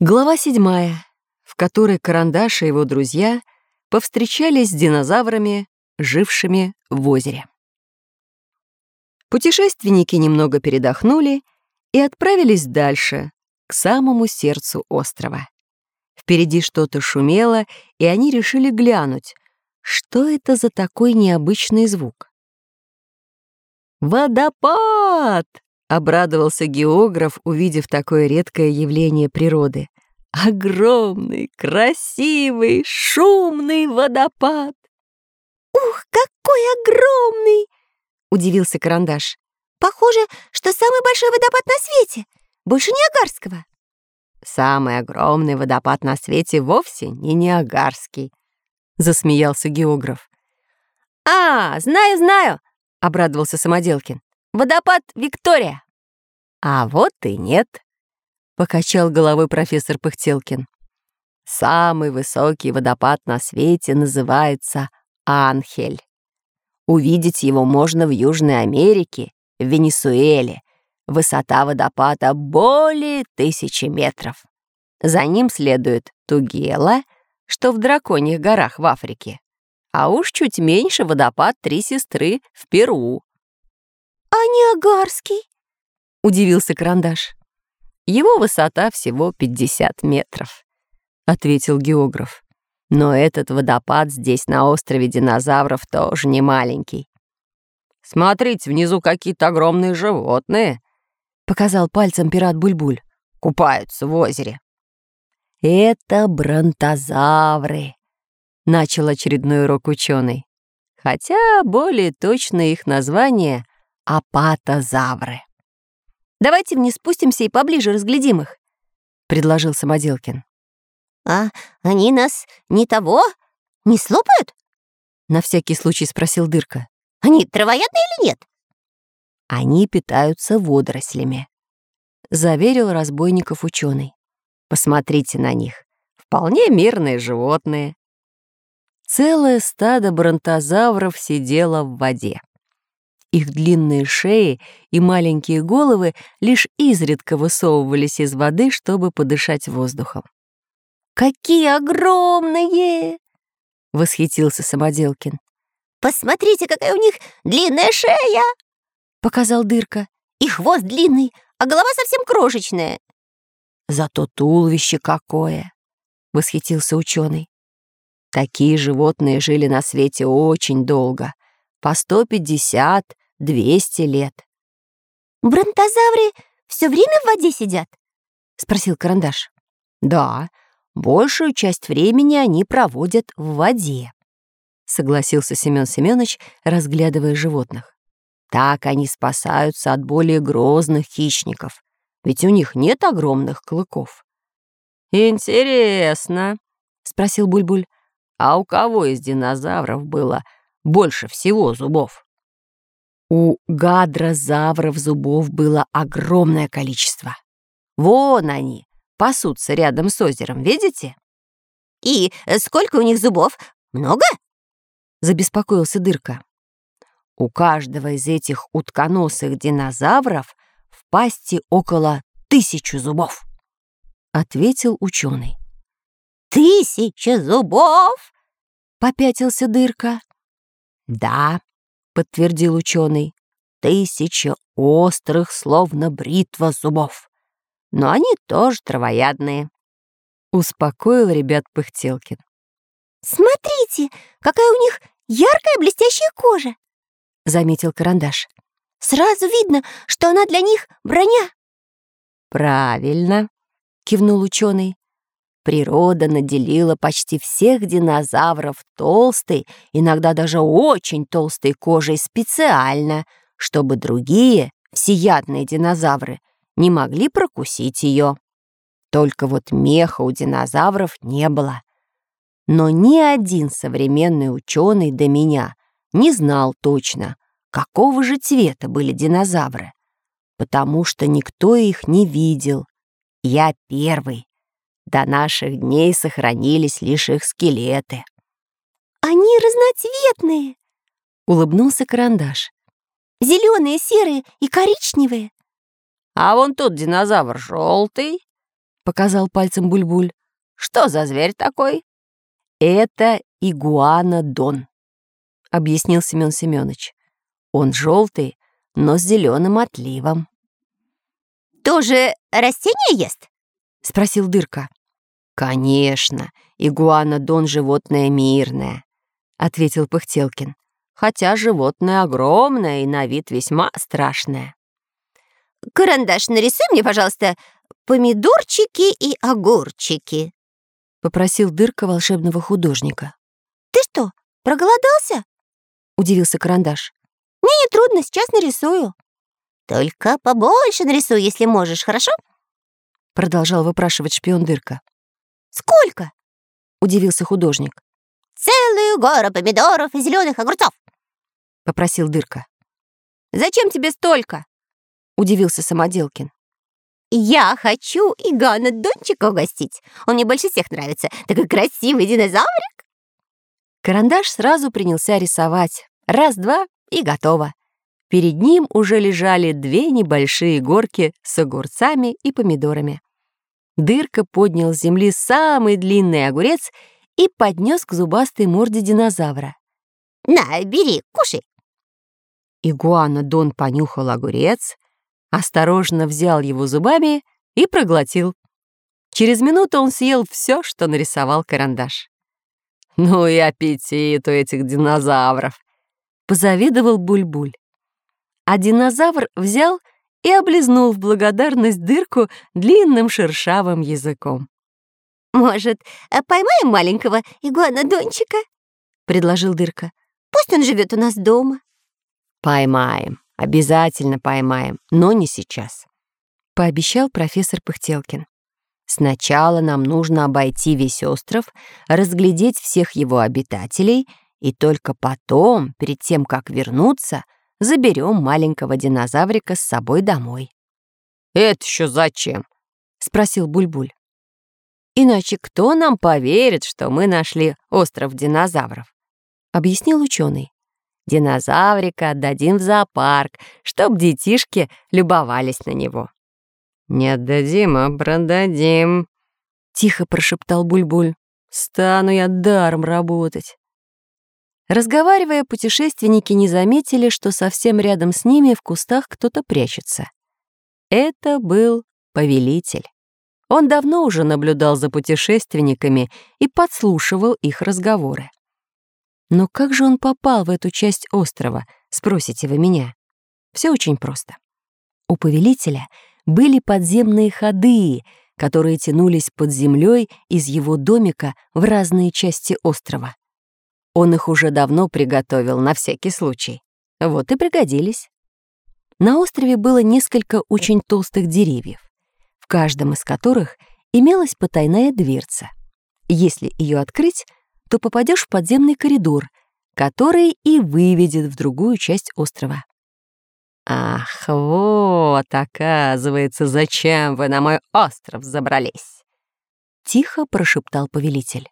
Глава седьмая, в которой Карандаш и его друзья повстречались с динозаврами, жившими в озере. Путешественники немного передохнули и отправились дальше, к самому сердцу острова. Впереди что-то шумело, и они решили глянуть, что это за такой необычный звук. «Водопад!» — обрадовался географ, увидев такое редкое явление природы. «Огромный, красивый, шумный водопад!» «Ух, какой огромный!» — удивился Карандаш. «Похоже, что самый большой водопад на свете, больше Ниагарского». «Самый огромный водопад на свете вовсе не Ниагарский», — засмеялся географ. «А, знаю, знаю!» — обрадовался Самоделкин. «Водопад Виктория!» «А вот и нет», — покачал головой профессор Пыхтелкин. «Самый высокий водопад на свете называется Анхель. Увидеть его можно в Южной Америке, в Венесуэле. Высота водопада более тысячи метров. За ним следует Тугела, что в Драконьих горах в Африке. А уж чуть меньше водопад Три Сестры в Перу. «А Ниагарский?» — удивился Карандаш. «Его высота всего 50 метров», — ответил географ. «Но этот водопад здесь, на острове динозавров, тоже не маленький. Смотрите, внизу какие-то огромные животные», — показал пальцем пират Бульбуль. «Купаются в озере». «Это бронтозавры», — начал очередной урок ученый. Хотя более точно их название — апатозавры. «Давайте вниз спустимся и поближе разглядим их», — предложил Самоделкин. «А они нас не того? Не слопают?» — на всякий случай спросил Дырка. «Они травоядные или нет?» «Они питаются водорослями», — заверил разбойников ученый. Посмотрите на них. Вполне мирные животные. Целое стадо бронтозавров сидело в воде. Их длинные шеи и маленькие головы лишь изредка высовывались из воды, чтобы подышать воздухом. «Какие огромные!» — восхитился Самоделкин. «Посмотрите, какая у них длинная шея!» — показал Дырка. «И хвост длинный, а голова совсем крошечная. Зато туловище какое! Восхитился ученый. Такие животные жили на свете очень долго, по 150-200 лет. «Бронтозавры все время в воде сидят?» — спросил Карандаш. «Да, большую часть времени они проводят в воде», — согласился Семен Семенович, разглядывая животных. «Так они спасаются от более грозных хищников, ведь у них нет огромных клыков. «Интересно», — спросил Бульбуль, «а у кого из динозавров было больше всего зубов?» У гадрозавров зубов было огромное количество. Вон они, пасутся рядом с озером, видите? «И сколько у них зубов? Много?» — забеспокоился Дырка. У каждого из этих утконосых динозавров пасти около тысячи зубов», — ответил ученый. «Тысяча зубов?» — попятился дырка. «Да», — подтвердил ученый, — «тысяча острых, словно бритва зубов. Но они тоже травоядные», — успокоил ребят Пыхтелкин. «Смотрите, какая у них яркая блестящая кожа!» — заметил Карандаш. Сразу видно, что она для них броня. Правильно, кивнул ученый. Природа наделила почти всех динозавров толстой, иногда даже очень толстой кожей специально, чтобы другие, всеядные динозавры, не могли прокусить ее. Только вот меха у динозавров не было. Но ни один современный ученый до меня не знал точно, какого же цвета были динозавры, потому что никто их не видел. Я первый. До наших дней сохранились лишь их скелеты. «Они разноцветные!» — улыбнулся карандаш. «Зеленые, серые и коричневые». «А вон тут динозавр желтый», — показал пальцем Бульбуль. «Что за зверь такой?» «Это игуана-дон», — объяснил Семен Семенович. «Он желтый, но с зеленым отливом». «Тоже растение ест?» — спросил Дырка. «Конечно, игуана-дон — животное мирное», — ответил Пыхтелкин. «Хотя животное огромное и на вид весьма страшное». «Карандаш, нарисуй мне, пожалуйста, помидорчики и огурчики», — попросил Дырка волшебного художника. «Ты что, проголодался?» — удивился Карандаш. «Мне не трудно, сейчас нарисую». «Только побольше нарисуй, если можешь, хорошо?» Продолжал выпрашивать шпион Дырка. «Сколько?» — удивился художник. «Целую гору помидоров и зеленых огурцов!» — попросил Дырка. «Зачем тебе столько?» — удивился Самоделкин. «Я хочу Игана Дончика угостить. Он мне больше всех нравится. Такой красивый динозаврик!» Карандаш сразу принялся рисовать. Раз-два и готово. Перед ним уже лежали две небольшие горки с огурцами и помидорами. Дырка поднял с земли самый длинный огурец и поднес к зубастой морде динозавра. «На, бери, кушай!» Игуана Дон понюхал огурец, осторожно взял его зубами и проглотил. Через минуту он съел все, что нарисовал карандаш. «Ну и аппетит у этих динозавров!» — позавидовал Буль-Буль. А динозавр взял и облизнул в благодарность дырку длинным шершавым языком. «Может, э, поймаем маленького игуанодончика?» — предложил дырка. «Пусть он живет у нас дома». «Поймаем, обязательно поймаем, но не сейчас», — пообещал профессор Пыхтелкин. «Сначала нам нужно обойти весь остров, разглядеть всех его обитателей, и только потом, перед тем, как вернуться, — заберем маленького динозаврика с собой домой». «Это еще зачем?» — спросил Бульбуль. «Иначе кто нам поверит, что мы нашли остров динозавров?» — объяснил ученый. «Динозаврика отдадим в зоопарк, чтоб детишки любовались на него». «Не отдадим, а продадим», — тихо прошептал Бульбуль. «Стану я даром работать». Разговаривая, путешественники не заметили, что совсем рядом с ними в кустах кто-то прячется. Это был повелитель. Он давно уже наблюдал за путешественниками и подслушивал их разговоры. Но как же он попал в эту часть острова, спросите вы меня? Все очень просто. У повелителя были подземные ходы, которые тянулись под землей из его домика в разные части острова. Он их уже давно приготовил на всякий случай. Вот и пригодились. На острове было несколько очень толстых деревьев, в каждом из которых имелась потайная дверца. Если ее открыть, то попадешь в подземный коридор, который и выведет в другую часть острова. «Ах, вот, оказывается, зачем вы на мой остров забрались!» Тихо прошептал повелитель.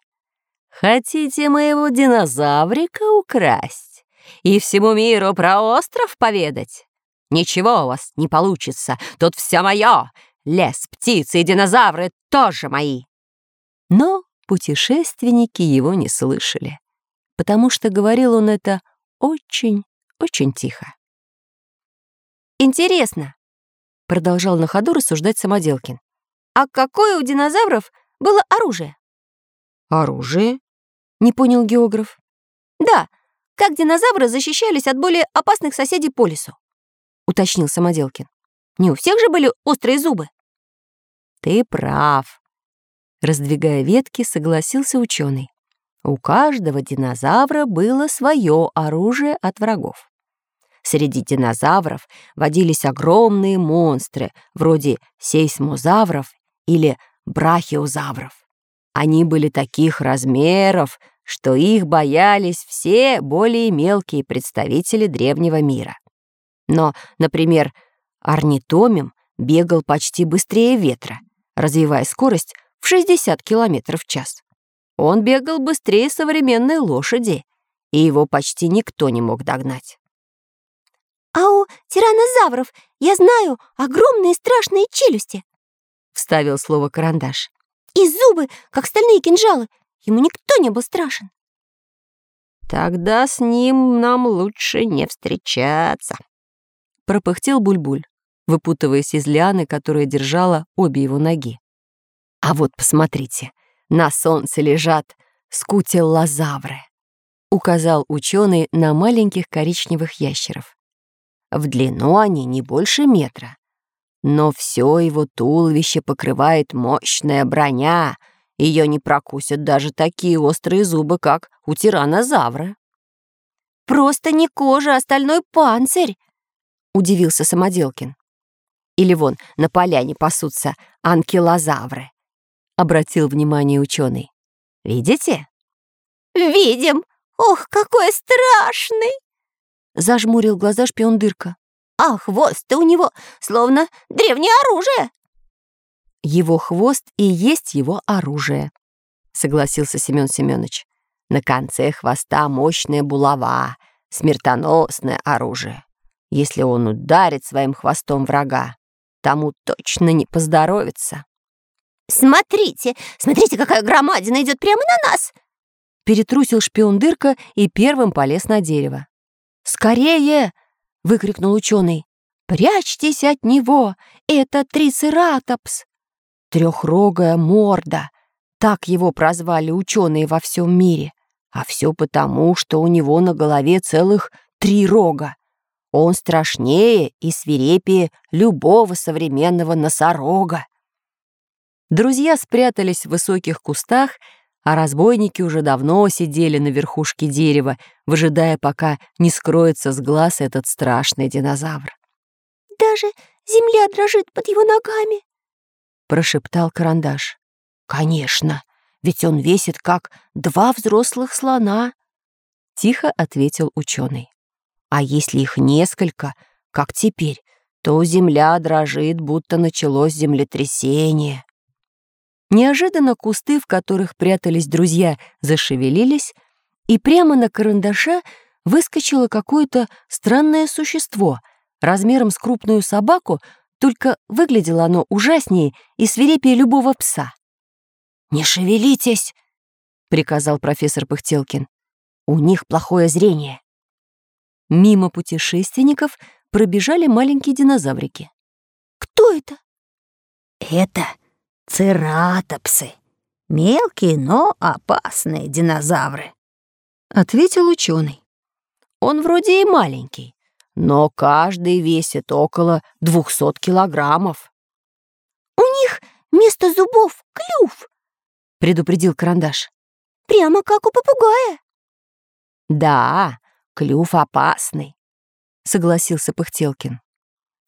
Хотите моего динозаврика украсть и всему миру про остров поведать? Ничего у вас не получится, тут все мое. Лес, птицы и динозавры тоже мои. Но путешественники его не слышали, потому что говорил он это очень-очень тихо. «Интересно», — продолжал на ходу рассуждать Самоделкин, «а какое у динозавров было оружие?» «Оружие?» Не понял географ. Да, как динозавры защищались от более опасных соседей по лесу, уточнил Самоделкин. Не у всех же были острые зубы. Ты прав. Раздвигая ветки, согласился ученый. У каждого динозавра было свое оружие от врагов. Среди динозавров водились огромные монстры, вроде сейсмозавров или брахиозавров. Они были таких размеров, что их боялись все более мелкие представители древнего мира. Но, например, орнитомим бегал почти быстрее ветра, развивая скорость в 60 км в час. Он бегал быстрее современной лошади, и его почти никто не мог догнать. «А у тиранозавров, я знаю, огромные страшные челюсти!» вставил слово карандаш. «И зубы, как стальные кинжалы. Ему никто не был страшен». «Тогда с ним нам лучше не встречаться», — пропыхтел Бульбуль, выпутываясь из лианы, которая держала обе его ноги. «А вот посмотрите, на солнце лежат скутеллозавры», — указал ученый на маленьких коричневых ящеров. В длину они не больше метра, но все его туловище покрывает мощная броня, ее не прокусят даже такие острые зубы, как у тиранозавра. «Просто не кожа, а стальной панцирь!» — удивился Самоделкин. «Или вон на поляне пасутся анкилозавры», — обратил внимание ученый. «Видите?» «Видим! Ох, какой страшный!» Зажмурил глаза шпион дырка. «А хвост-то у него словно древнее оружие!» Его хвост и есть его оружие, согласился Семен Семенович. На конце хвоста мощная булава, смертоносное оружие. Если он ударит своим хвостом врага, тому точно не поздоровится. «Смотрите, смотрите, какая громадина идет прямо на нас!» Перетрусил шпион дырка и первым полез на дерево. «Скорее!» — выкрикнул ученый. «Прячьтесь от него! Это трицератопс!» Трехрогая морда. Так его прозвали ученые во всем мире. А все потому, что у него на голове целых три рога. Он страшнее и свирепее любого современного носорога. Друзья спрятались в высоких кустах, а разбойники уже давно сидели на верхушке дерева, выжидая, пока не скроется с глаз этот страшный динозавр. «Даже земля дрожит под его ногами», — прошептал карандаш. «Конечно, ведь он весит как два взрослых слона», — тихо ответил ученый. «А если их несколько, как теперь, то земля дрожит, будто началось землетрясение». Неожиданно кусты, в которых прятались друзья, зашевелились, и прямо на карандаша выскочило какое-то странное существо размером с крупную собаку, только выглядело оно ужаснее и свирепее любого пса. «Не шевелитесь!» — приказал профессор Пыхтелкин. «У них плохое зрение». Мимо путешественников пробежали маленькие динозаврики. «Кто это?» «Это цератопсы. Мелкие, но опасные динозавры», — ответил ученый. «Он вроде и маленький, но каждый весит около двухсот килограммов. «У них вместо зубов клюв», — предупредил карандаш. «Прямо как у попугая». «Да, клюв опасный», — согласился Пыхтелкин.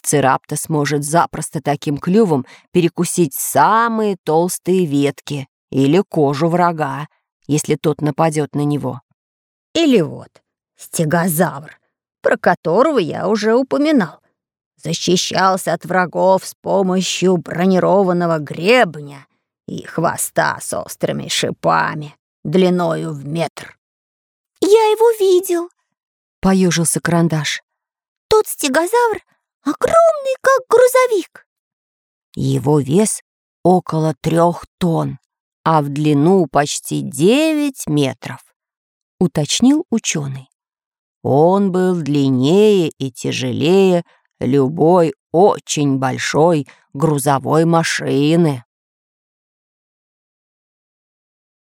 Цераптос может запросто таким клювом перекусить самые толстые ветки или кожу врага, если тот нападет на него. Или вот стегозавр про которого я уже упоминал. Защищался от врагов с помощью бронированного гребня и хвоста с острыми шипами, длиною в метр. «Я его видел», — поежился карандаш. «Тот стегозавр огромный, как грузовик». Его вес около трех тонн, а в длину почти девять метров, уточнил ученый. Он был длиннее и тяжелее любой очень большой грузовой машины.